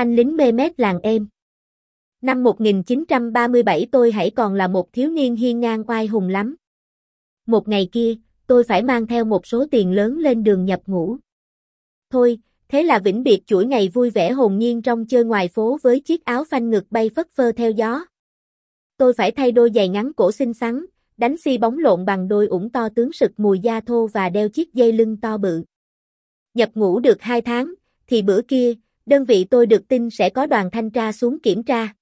Anh lính mê mét làng em Năm 1937 tôi hãy còn là một thiếu niên hiên ngang oai hùng lắm. Một ngày kia, tôi phải mang theo một số tiền lớn lên đường nhập ngũ. Thôi, thế là vĩnh biệt chuỗi ngày vui vẻ hồn nhiên trong chơi ngoài phố với chiếc áo phanh ngực bay phất phơ theo gió. Tôi phải thay đôi giày ngắn cổ xinh xắn, đánh xi si bóng lộn bằng đôi ủng to tướng sực mùi da thô và đeo chiếc dây lưng to bự. Nhập ngũ được 2 tháng, thì bữa kia, đơn vị tôi được tin sẽ có đoàn thanh tra xuống kiểm tra.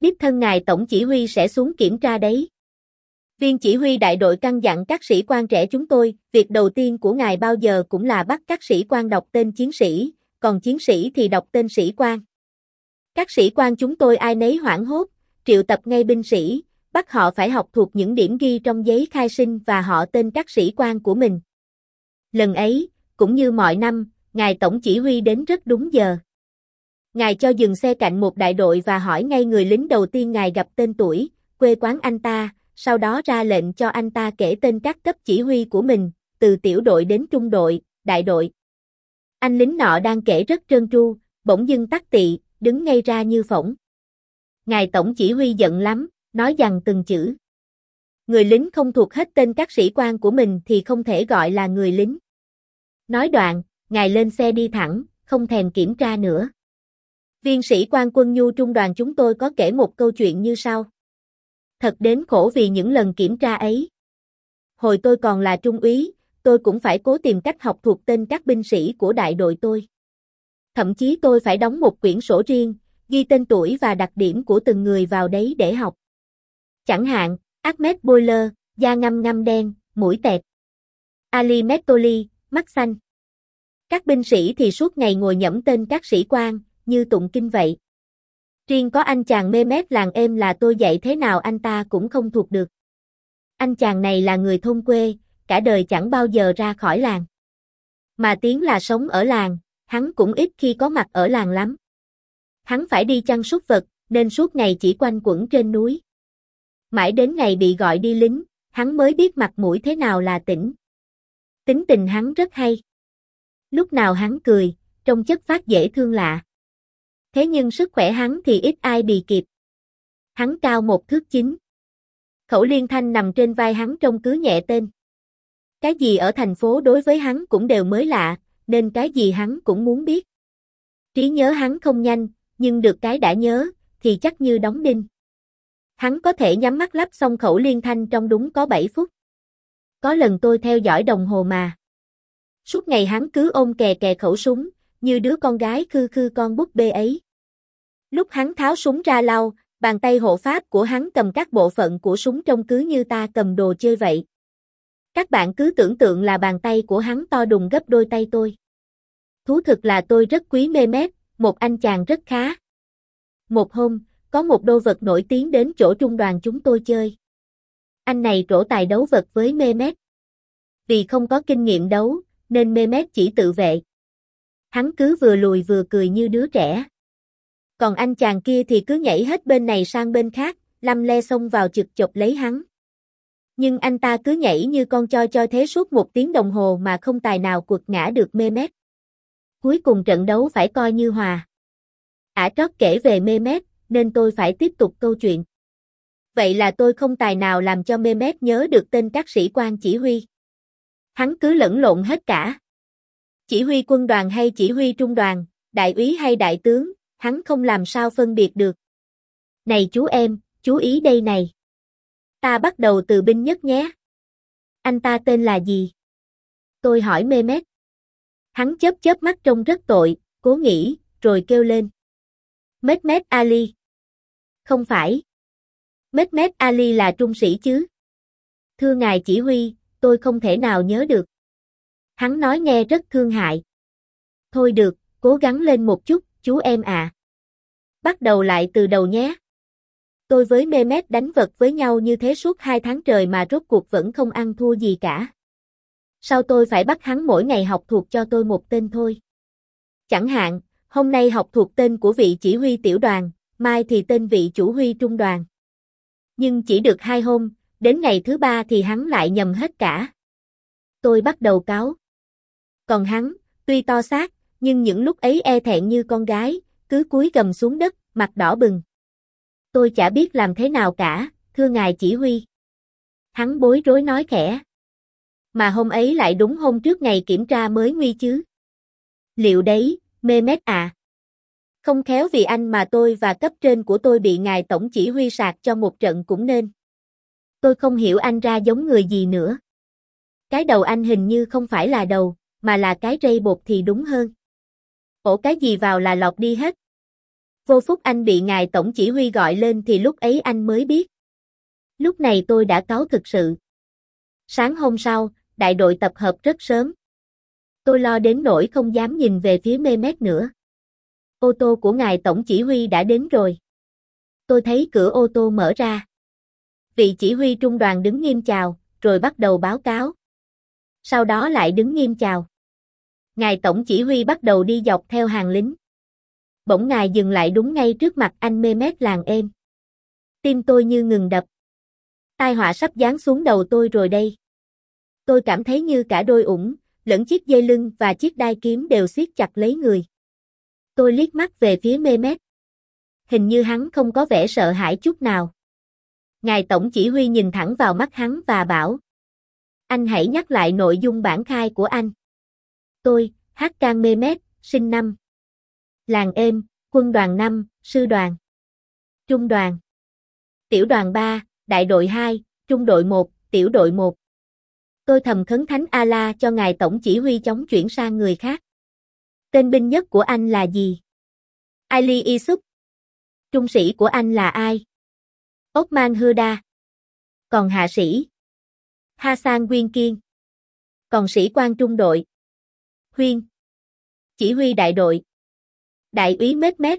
Đích thân ngài tổng chỉ huy sẽ xuống kiểm tra đấy. Viên chỉ huy đại đội căn dặn các sĩ quan trẻ chúng tôi, việc đầu tiên của ngài bao giờ cũng là bắt các sĩ quan đọc tên chiến sĩ, còn chiến sĩ thì đọc tên sĩ quan. Các sĩ quan chúng tôi ai nấy hoảng hốt, triệu tập ngay binh sĩ, bắt họ phải học thuộc những điểm ghi trong giấy khai sinh và họ tên các sĩ quan của mình. Lần ấy, cũng như mọi năm, ngài tổng chỉ huy đến rất đúng giờ. Ngài cho dừng xe cạnh một đại đội và hỏi ngay người lính đầu tiên ngài gặp tên tuổi, quê quán anh ta, sau đó ra lệnh cho anh ta kể tên các cấp chỉ huy của mình, từ tiểu đội đến trung đội, đại đội. Anh lính nọ đang kể rất trơn tru, bỗng dưng tắt tị, đứng ngay ra như phỏng. Ngài tổng chỉ huy giận lắm, nói rằng từng chữ. Người lính không thuộc hết tên các sĩ quan của mình thì không thể gọi là người lính. Nói đoạn, ngài lên xe đi thẳng, không thèm kiểm tra nữa. Viên sĩ quan quân nhu trung đoàn chúng tôi có kể một câu chuyện như sau. Thật đến khổ vì những lần kiểm tra ấy. Hồi tôi còn là trung úy, tôi cũng phải cố tìm cách học thuộc tên các binh sĩ của đại đội tôi. Thậm chí tôi phải đóng một quyển sổ riêng, ghi tên tuổi và đặc điểm của từng người vào đấy để học. Chẳng hạn, Ahmed Boiler, da ngăm ngăm đen, mũi tẹt. Ali Metoli, mắt xanh. Các binh sĩ thì suốt ngày ngồi nhẩm tên các sĩ quan, như tụng kinh vậy. Riêng có anh chàng mê mét làng êm là tôi dạy thế nào anh ta cũng không thuộc được. Anh chàng này là người thôn quê, cả đời chẳng bao giờ ra khỏi làng. Mà tiếng là sống ở làng, hắn cũng ít khi có mặt ở làng lắm. Hắn phải đi chăn súc vật, nên suốt ngày chỉ quanh quẩn trên núi. Mãi đến ngày bị gọi đi lính, hắn mới biết mặt mũi thế nào là tỉnh. Tính tình hắn rất hay. Lúc nào hắn cười, trông chất phát dễ thương lạ. Thế nhưng sức khỏe hắn thì ít ai bì kịp. Hắn cao một thước chín. Khẩu liên thanh nằm trên vai hắn trông cứ nhẹ tên. Cái gì ở thành phố đối với hắn cũng đều mới lạ, nên cái gì hắn cũng muốn biết. Trí nhớ hắn không nhanh, nhưng được cái đã nhớ, thì chắc như đóng đinh. Hắn có thể nhắm mắt lắp xong khẩu liên thanh trong đúng có 7 phút. Có lần tôi theo dõi đồng hồ mà. Suốt ngày hắn cứ ôm kè kè khẩu súng, như đứa con gái khư khư con búp bê ấy. Lúc hắn tháo súng ra lau, bàn tay hộ pháp của hắn cầm các bộ phận của súng trông cứ như ta cầm đồ chơi vậy. Các bạn cứ tưởng tượng là bàn tay của hắn to đùng gấp đôi tay tôi. Thú thực là tôi rất quý mê mét, một anh chàng rất khá. Một hôm, có một đô vật nổi tiếng đến chỗ trung đoàn chúng tôi chơi. Anh này trổ tài đấu vật với mê mét. Vì không có kinh nghiệm đấu, nên Mehmet chỉ tự vệ. Hắn cứ vừa lùi vừa cười như đứa trẻ. Còn anh chàng kia thì cứ nhảy hết bên này sang bên khác, lăm le xông vào chực chộp lấy hắn. Nhưng anh ta cứ nhảy như con cho cho thế suốt một tiếng đồng hồ mà không tài nào quật ngã được Mehmet. Cuối cùng trận đấu phải coi như hòa. Ả trót kể về Mehmet, nên tôi phải tiếp tục câu chuyện. Vậy là tôi không tài nào làm cho Mehmet nhớ được tên các sĩ quan chỉ huy. Hắn cứ lẫn lộn hết cả. Chỉ huy quân đoàn hay chỉ huy trung đoàn, đại úy hay đại tướng, hắn không làm sao phân biệt được. Này chú em, chú ý đây này. Ta bắt đầu từ binh nhất nhé. Anh ta tên là gì? Tôi hỏi mê mét. Hắn chớp chớp mắt trông rất tội, cố nghĩ, rồi kêu lên. Mết mét Ali. Không phải. Mết mét Ali là trung sĩ chứ. Thưa ngài chỉ huy, tôi không thể nào nhớ được. Hắn nói nghe rất thương hại. Thôi được, cố gắng lên một chút, chú em à. Bắt đầu lại từ đầu nhé. Tôi với Mehmet đánh vật với nhau như thế suốt hai tháng trời mà rốt cuộc vẫn không ăn thua gì cả. Sao tôi phải bắt hắn mỗi ngày học thuộc cho tôi một tên thôi? Chẳng hạn, hôm nay học thuộc tên của vị chỉ huy tiểu đoàn, mai thì tên vị chủ huy trung đoàn. Nhưng chỉ được hai hôm, đến ngày thứ ba thì hắn lại nhầm hết cả. Tôi bắt đầu cáo. Còn hắn, tuy to xác, nhưng những lúc ấy e thẹn như con gái, cứ cúi gầm xuống đất, mặt đỏ bừng. Tôi chả biết làm thế nào cả, thưa ngài chỉ huy. Hắn bối rối nói khẽ. Mà hôm ấy lại đúng hôm trước ngày kiểm tra mới nguy chứ. Liệu đấy, mê mét à? Không khéo vì anh mà tôi và cấp trên của tôi bị ngài tổng chỉ huy sạc cho một trận cũng nên. Tôi không hiểu anh ra giống người gì nữa. Cái đầu anh hình như không phải là đầu, mà là cái rây bột thì đúng hơn. Ổ cái gì vào là lọt đi hết. Vô phúc anh bị ngài tổng chỉ huy gọi lên thì lúc ấy anh mới biết. Lúc này tôi đã cáo thực sự. Sáng hôm sau, đại đội tập hợp rất sớm. Tôi lo đến nỗi không dám nhìn về phía mê mét nữa. Ô tô của ngài tổng chỉ huy đã đến rồi. Tôi thấy cửa ô tô mở ra. Vị chỉ huy trung đoàn đứng nghiêm chào, rồi bắt đầu báo cáo. Sau đó lại đứng nghiêm chào. Ngài tổng chỉ huy bắt đầu đi dọc theo hàng lính. Bỗng ngài dừng lại đúng ngay trước mặt anh mê mét làng êm. Tim tôi như ngừng đập. Tai họa sắp giáng xuống đầu tôi rồi đây. Tôi cảm thấy như cả đôi ủng, lẫn chiếc dây lưng và chiếc đai kiếm đều siết chặt lấy người. Tôi liếc mắt về phía mê mét. Hình như hắn không có vẻ sợ hãi chút nào. Ngài Tổng chỉ huy nhìn thẳng vào mắt hắn và bảo. Anh hãy nhắc lại nội dung bản khai của anh. Tôi, Hát Can Mê Mét, sinh năm. Làng êm, quân đoàn 5, sư đoàn. Trung đoàn. Tiểu đoàn 3, đại đội 2, trung đội 1, tiểu đội 1. Tôi thầm khấn thánh A-la cho ngài tổng chỉ huy chống chuyển sang người khác. Tên binh nhất của anh là gì? Ali Isup. Trung sĩ của anh là ai? Osman Huda. Còn hạ sĩ? Hassan Nguyên Kiên. Còn sĩ quan trung đội? Huyên. Chỉ huy đại đội. Đại úy mết Mết.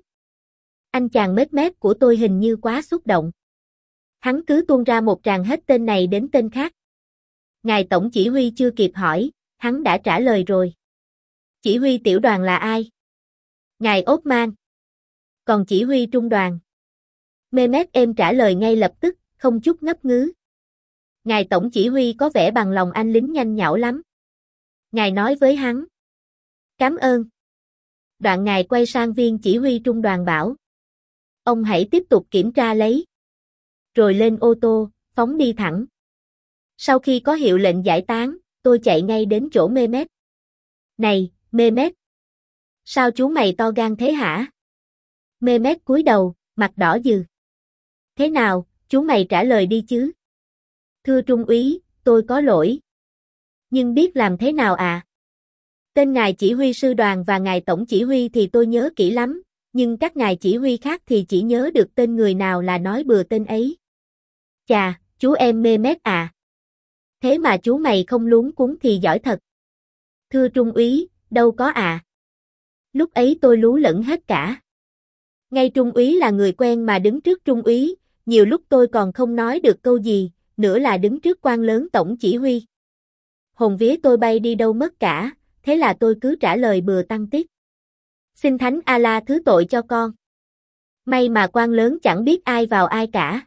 Anh chàng mết Mết của tôi hình như quá xúc động. Hắn cứ tuôn ra một tràng hết tên này đến tên khác. Ngài Tổng chỉ huy chưa kịp hỏi, hắn đã trả lời rồi. Chỉ huy tiểu đoàn là ai? Ngài Ốt Mang. Còn chỉ huy trung đoàn? Mehmet em trả lời ngay lập tức, không chút ngấp ngứ. Ngài Tổng chỉ huy có vẻ bằng lòng anh lính nhanh nhảu lắm. Ngài nói với hắn. Cảm ơn. Đoạn ngài quay sang viên chỉ huy trung đoàn bảo. Ông hãy tiếp tục kiểm tra lấy. Rồi lên ô tô, phóng đi thẳng. Sau khi có hiệu lệnh giải tán, tôi chạy ngay đến chỗ Mehmet. Này, Mehmet. Sao chú mày to gan thế hả? Mehmet cúi đầu, mặt đỏ dừ. Thế nào, chú mày trả lời đi chứ? Thưa Trung úy, tôi có lỗi. Nhưng biết làm thế nào à? Tên ngài chỉ huy sư đoàn và ngài tổng chỉ huy thì tôi nhớ kỹ lắm, nhưng các ngài chỉ huy khác thì chỉ nhớ được tên người nào là nói bừa tên ấy. Chà, chú em mê mét à. Thế mà chú mày không luống cuống thì giỏi thật. Thưa Trung úy, đâu có à. Lúc ấy tôi lú lẫn hết cả. Ngay Trung úy là người quen mà đứng trước Trung úy, nhiều lúc tôi còn không nói được câu gì, nữa là đứng trước quan lớn tổng chỉ huy. Hồn vía tôi bay đi đâu mất cả, thế là tôi cứ trả lời bừa tăng tiết. Xin Thánh A-la thứ tội cho con. May mà quan lớn chẳng biết ai vào ai cả.